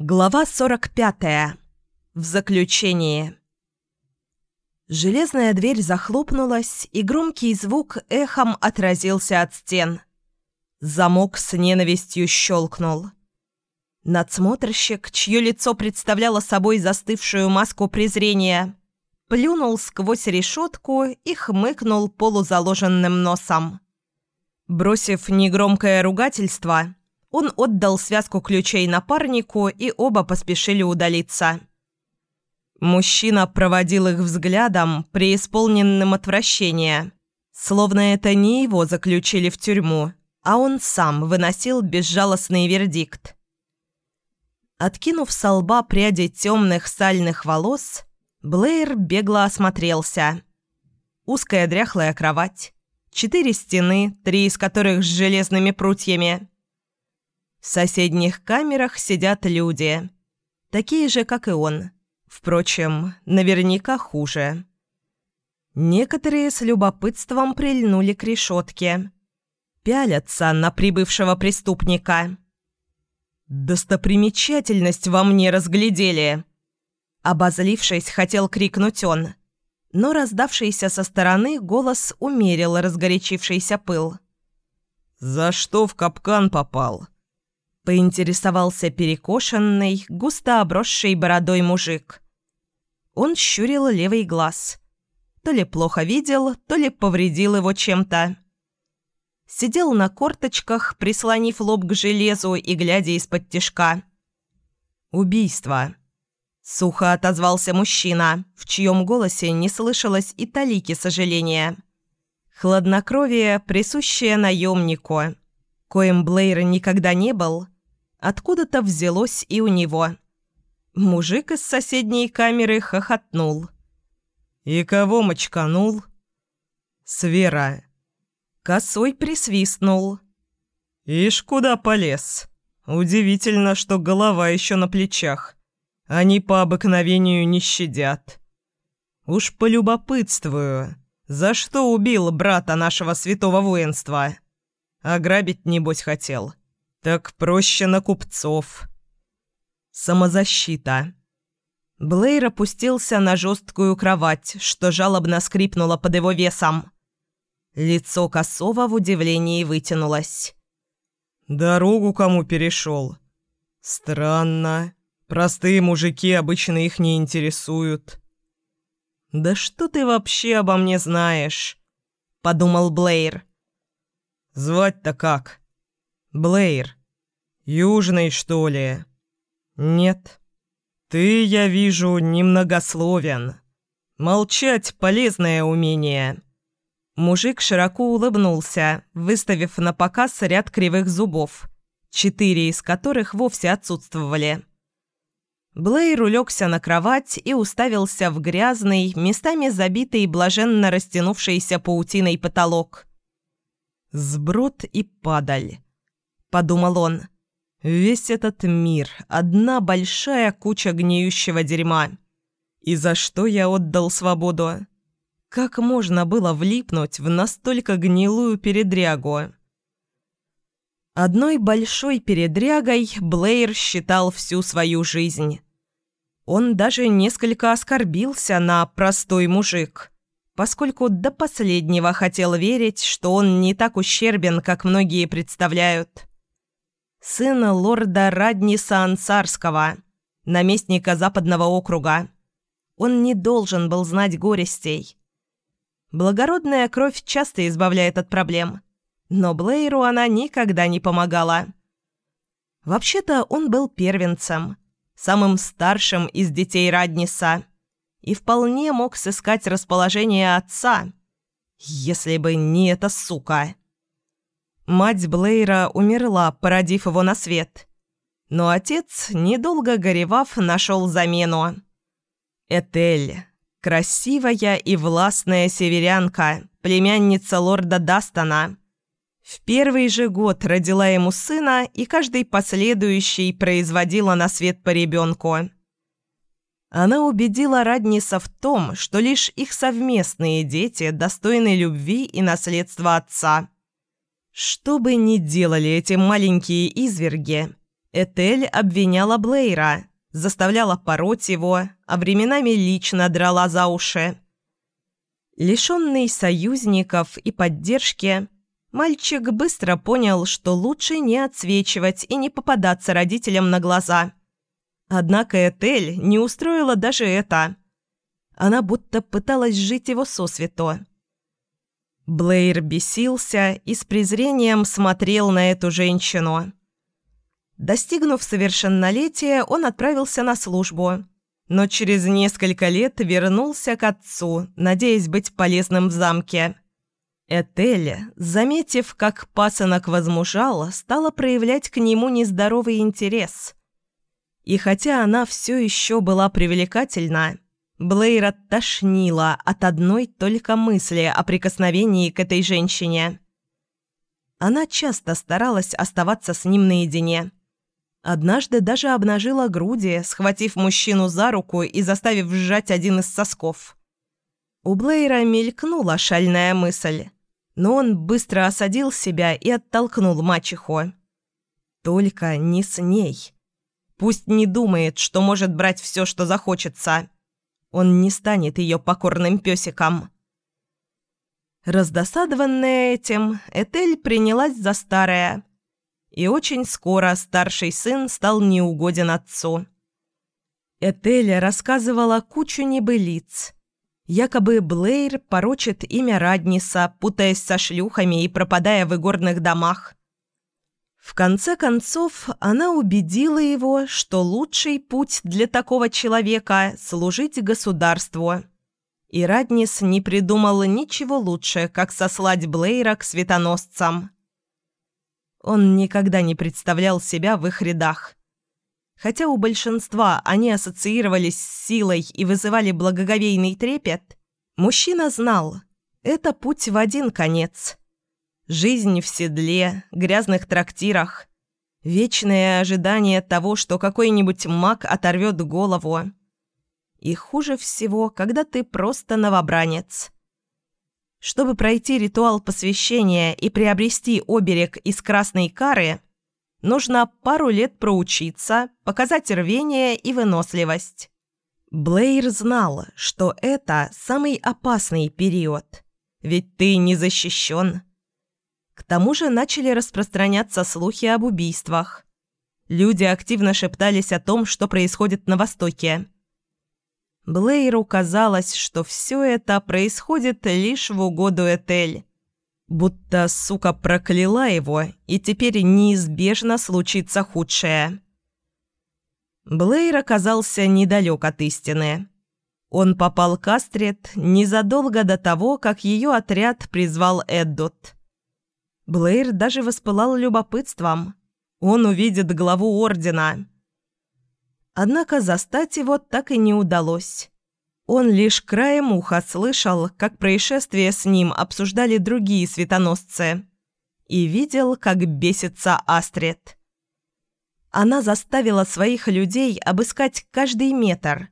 Глава 45. В заключении. Железная дверь захлопнулась, и громкий звук эхом отразился от стен. Замок с ненавистью щелкнул. Надсмотрщик, чье лицо представляло собой застывшую маску презрения, плюнул сквозь решетку и хмыкнул полузаложенным носом. Бросив негромкое ругательство, он отдал связку ключей напарнику, и оба поспешили удалиться. Мужчина проводил их взглядом, преисполненным отвращения, словно это не его заключили в тюрьму, а он сам выносил безжалостный вердикт. Откинув со лба пряди темных сальных волос, Блэйр бегло осмотрелся. Узкая дряхлая кровать, четыре стены, три из которых с железными прутьями – в соседних камерах сидят люди. Такие же, как и он. Впрочем, наверняка хуже. Некоторые с любопытством прильнули к решетке. Пялятся на прибывшего преступника. «Достопримечательность во мне разглядели!» Обозлившись, хотел крикнуть он. Но раздавшийся со стороны голос умерил разгорячившийся пыл. «За что в капкан попал?» Поинтересовался перекошенный, густо обросший бородой мужик. Он щурил левый глаз. То ли плохо видел, то ли повредил его чем-то. Сидел на корточках, прислонив лоб к железу и глядя из-под тишка. «Убийство», — сухо отозвался мужчина, в чьем голосе не слышалось и талики сожаления. Хладнокровие, присущее наемнику, коим Блейр никогда не был — Откуда-то взялось и у него. Мужик из соседней камеры хохотнул. «И кого мочканул?» «Свера». Косой присвистнул. «Ишь, куда полез? Удивительно, что голова еще на плечах. Они по обыкновению не щадят. Уж полюбопытствую, за что убил брата нашего святого воинства? Ограбить, небось, хотел. Так проще на купцов. Самозащита. Блейр опустился на жесткую кровать, что жалобно скрипнуло под его весом. Лицо Косова в удивлении вытянулось. «Дорогу кому перешел? Странно. Простые мужики обычно их не интересуют». «Да что ты вообще обо мне знаешь?» – подумал Блейр. «Звать-то как?» «Блэйр. Южный, что ли?» «Нет. Ты, я вижу, немногословен. Молчать – полезное умение». Мужик широко улыбнулся, выставив на показ ряд кривых зубов, четыре из которых вовсе отсутствовали. Блэйр улегся на кровать и уставился в грязный, местами забитый блаженно растянувшийся паутиной потолок. Сброд и падаль. – подумал он. «Весь этот мир – одна большая куча гниющего дерьма. И за что я отдал свободу? Как можно было влипнуть в настолько гнилую передрягу?» Одной большой передрягой Блейр считал всю свою жизнь. Он даже несколько оскорбился на «простой мужик», поскольку до последнего хотел верить, что он не так ущербен, как многие представляют сына лорда Радниса Ансарского, наместника Западного округа. Он не должен был знать горестей. Благородная кровь часто избавляет от проблем, но Блейру она никогда не помогала. Вообще-то он был первенцем, самым старшим из детей Радниса, и вполне мог сыскать расположение отца, если бы не эта сука. Мать Блейра умерла, породив его на свет. Но отец, недолго горевав, нашел замену. Этель. Красивая и властная северянка, племянница лорда Дастона. В первый же год родила ему сына, и каждый последующий производила на свет по ребенку. Она убедила Радниса в том, что лишь их совместные дети достойны любви и наследства отца – что бы ни делали эти маленькие изверги, Этель обвиняла Блейра, заставляла пороть его, а временами лично драла за уши. Лишенный союзников и поддержки, мальчик быстро понял, что лучше не отсвечивать и не попадаться родителям на глаза. Однако Этель не устроила даже это. Она будто пыталась жить его сосвету. Блейр бесился и с презрением смотрел на эту женщину. Достигнув совершеннолетия, он отправился на службу, но через несколько лет вернулся к отцу, надеясь быть полезным в замке. Этель, заметив, как пасынок возмужал, стала проявлять к нему нездоровый интерес. И хотя она все еще была привлекательна, Блейра тошнила от одной только мысли о прикосновении к этой женщине. Она часто старалась оставаться с ним наедине – Однажды даже обнажила груди, схватив мужчину за руку и заставив сжать один из сосков. У Блейра мелькнула шальная мысль, но он быстро осадил себя и оттолкнул мачеху. Только не с ней. Пусть не думает, что может брать все, что захочется. Он не станет ее покорным песиком. Раздосадованная этим, Этель принялась за старое – и очень скоро старший сын стал неугоден отцу. Этеля рассказывала кучу небылиц. Якобы Блейр порочит имя Радниса, путаясь со шлюхами и пропадая в игорных домах. В конце концов, она убедила его, что лучший путь для такого человека – служить государству. И Раднис не придумал ничего лучше, как сослать Блейра к светоносцам. Он никогда не представлял себя в их рядах. Хотя у большинства они ассоциировались с силой и вызывали благоговейный трепет, мужчина знал – это путь в один конец. Жизнь в седле, грязных трактирах, вечное ожидание того, что какой-нибудь маг оторвет голову. И хуже всего, когда ты просто новобранец – чтобы пройти ритуал посвящения и приобрести оберег из красной кары, нужно пару лет проучиться, показать рвение и выносливость. Блейр знал, что это самый опасный период, ведь ты не защищен. Тому же начали распространяться слухи об убийствах. Люди активно шептались о том, что происходит на Востоке. Блейру казалось, что все это происходит лишь в угоду Этель. Будто сука прокляла его, и теперь неизбежно случится худшее. Блейр оказался недалек от истины. Он попал к Астрид незадолго до того, как ее отряд призвал Эддот. Блейр даже воспылал любопытством. Он увидит главу Ордена – Однако застать его так и не удалось. Он лишь краем уха слышал, как происшествие с ним обсуждали другие светоносцы, и видел, как бесится Астрид. Она заставила своих людей обыскать каждый метр.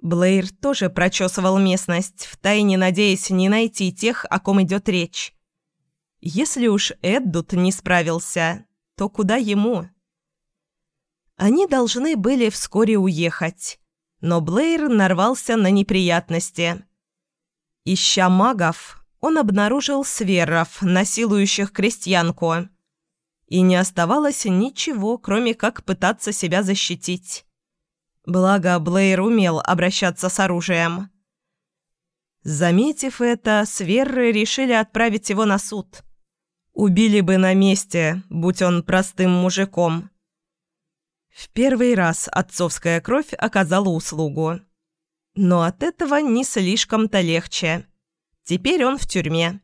Блейр тоже прочесывал местность, втайне надеясь не найти тех, о ком идет речь. Если уж Эддут не справился, то куда ему? Они должны были вскоре уехать, но Блейр нарвался на неприятности. Ища магов, он обнаружил сверов, насилующих крестьянку. И не оставалось ничего, кроме как пытаться себя защитить. Благо, Блейр умел обращаться с оружием. Заметив это, сверры решили отправить его на суд. Убили бы на месте, будь он простым мужиком. В первый раз отцовская кровь оказала услугу. Но от этого не слишком-то легче. Теперь он в тюрьме.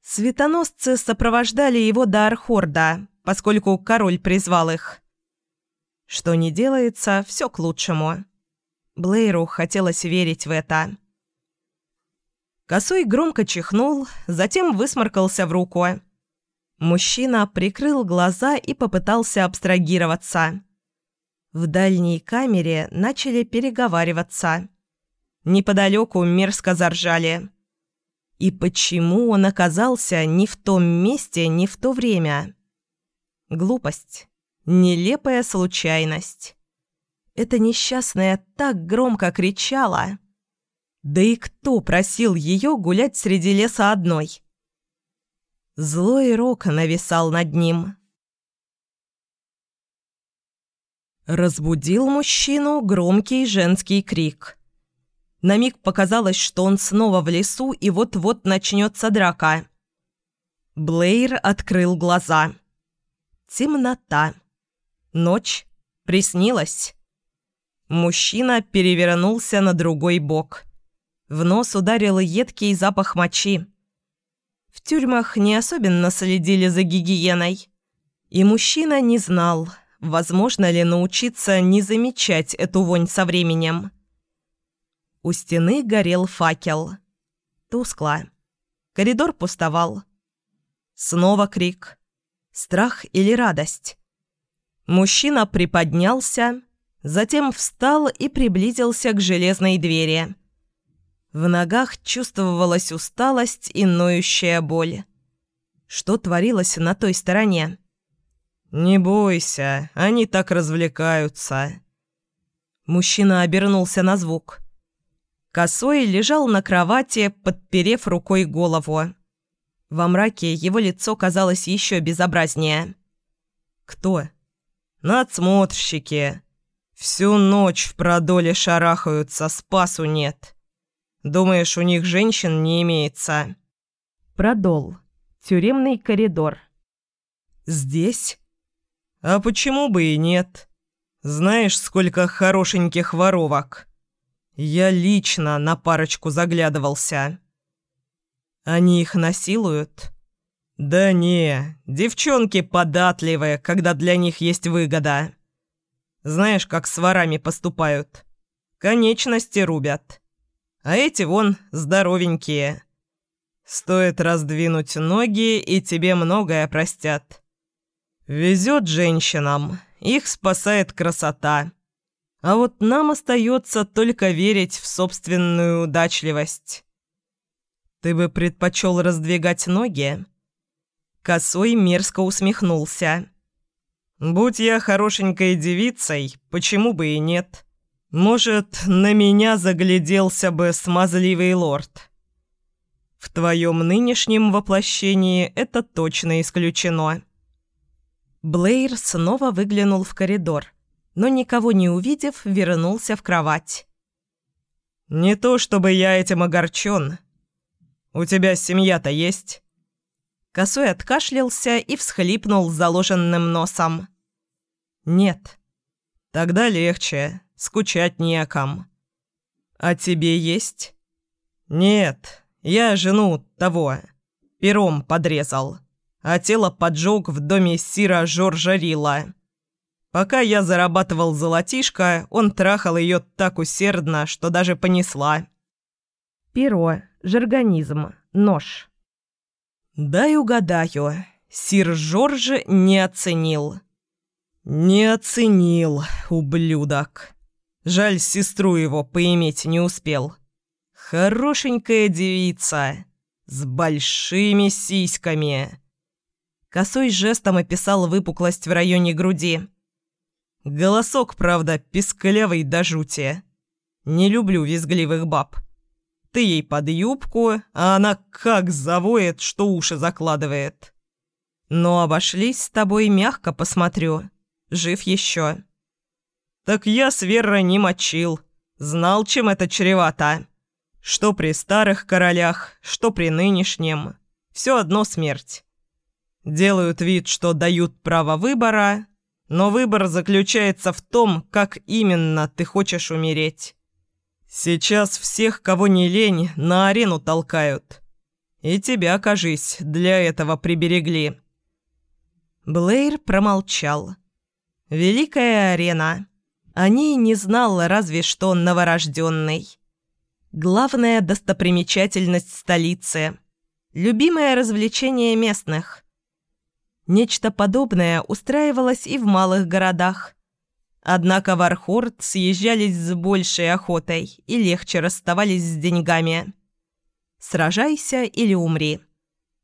Светоносцы сопровождали его до Архорда, поскольку король призвал их. Что не делается, все к лучшему. Блейру хотелось верить в это. Косой громко чихнул, затем высморкался в руку. Мужчина прикрыл глаза и попытался абстрагироваться. В дальней камере начали переговариваться. Неподалеку мерзко заржали. И почему он оказался не в том месте, не в то время? Глупость. Нелепая случайность. Эта несчастная так громко кричала. Да и кто просил ее гулять среди леса одной? Злой рок нависал над ним. Разбудил мужчину громкий женский крик. На миг показалось, что он снова в лесу и вот-вот начнется драка. Блейр открыл глаза. Темнота. Ночь. Приснилась. Мужчина перевернулся на другой бок. В нос ударил едкий запах мочи. В тюрьмах не особенно следили за гигиеной. И мужчина не знал, возможно ли научиться не замечать эту вонь со временем. У стены горел факел. Тускло. Коридор пустовал. Снова крик. Страх или радость? Мужчина приподнялся, затем встал и приблизился к железной двери. В ногах чувствовалась усталость и ноющая боль. Что творилось на той стороне? «Не бойся, они так развлекаются». Мужчина обернулся на звук. Косой лежал на кровати, подперев рукой голову. Во мраке его лицо казалось еще безобразнее. «Кто?» «Надсмотрщики. Всю ночь в продоле шарахаются, спасу нет. Думаешь, у них женщин не имеется?» «Продол. Тюремный коридор». «Здесь?» «А почему бы и нет? Знаешь, сколько хорошеньких воровок?» «Я лично на парочку заглядывался». Они их насилуют? Да не, девчонки податливые, когда для них есть выгода. Знаешь, как с ворами поступают? Конечности рубят. А эти вон здоровенькие. Стоит раздвинуть ноги, и тебе многое простят. Везет женщинам, их спасает красота. А вот нам остается только верить в собственную удачливость. «Ты бы предпочел раздвигать ноги?» Косой мерзко усмехнулся. «Будь я хорошенькой девицей, почему бы и нет? Может, на меня загляделся бы смазливый лорд?» «В твоем нынешнем воплощении это точно исключено». Блейр снова выглянул в коридор, но никого не увидев, вернулся в кровать. «Не то чтобы я этим огорчен», «У тебя семья-то есть?» Косой откашлялся и всхлипнул заложенным носом. «Нет». «Тогда легче. Скучать не о ком». «А тебе есть?» «Нет. Я жену того. Пером подрезал. А тело поджег в доме Сира Жоржа Рила. Пока я зарабатывал золотишко, он трахал ее так усердно, что даже понесла». «Перо жаргонизм, нож. «Дай угадаю, сир Жорж не оценил». «Не оценил, ублюдок. Жаль, сестру его поиметь не успел. Хорошенькая девица, с большими сиськами». Косой жестом описал выпуклость в районе груди. Голосок, правда, писклявый до жути. Не люблю визгливых баб. Ты ей под юбку, а она как завоет, что уши закладывает. Но обошлись с тобой, мягко посмотрю. Жив еще. Так я с Верой не мочил. Знал, чем это чревато. Что при старых королях, что при нынешнем. Все одно смерть. Делают вид, что дают право выбора, но выбор заключается в том, как именно ты хочешь умереть. Сейчас всех, кого не лень, на арену толкают. И тебя, кажись, для этого приберегли». Блейр промолчал. «Великая арена. О ней не знал разве что новорожденный. Главная достопримечательность столицы. Любимое развлечение местных. Нечто подобное устраивалось и в малых городах. Однако в Архорд съезжались с большей охотой и легче расставались с деньгами. Сражайся или умри.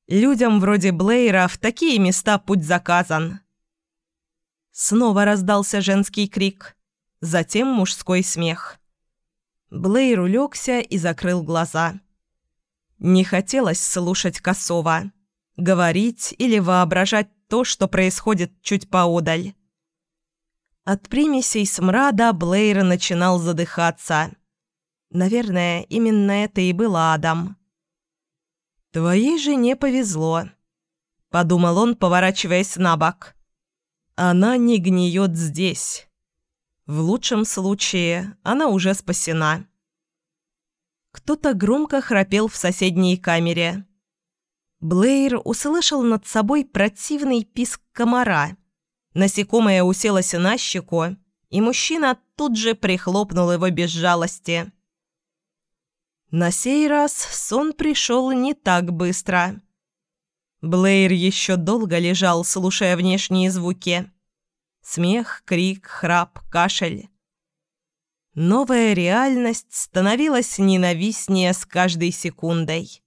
Людям вроде Блейра в такие места путь заказан. Снова раздался женский крик, затем мужской смех. Блейр улегся и закрыл глаза. Не хотелось слушать косово, говорить или воображать то, что происходит чуть поодаль. От примесей смрада Блейр начинал задыхаться. Наверное, именно это и был Адам. «Твоей жене повезло», — подумал он, поворачиваясь на бок. «Она не гниет здесь. В лучшем случае она уже спасена». Кто-то громко храпел в соседней камере. Блейр услышал над собой противный писк комара. Насекомое уселось на щеку, и мужчина тут же прихлопнул его без жалости. На сей раз сон пришел не так быстро. Блейр еще долго лежал, слушая внешние звуки. Смех, крик, храп, кашель. Новая реальность становилась ненавистнее с каждой секундой.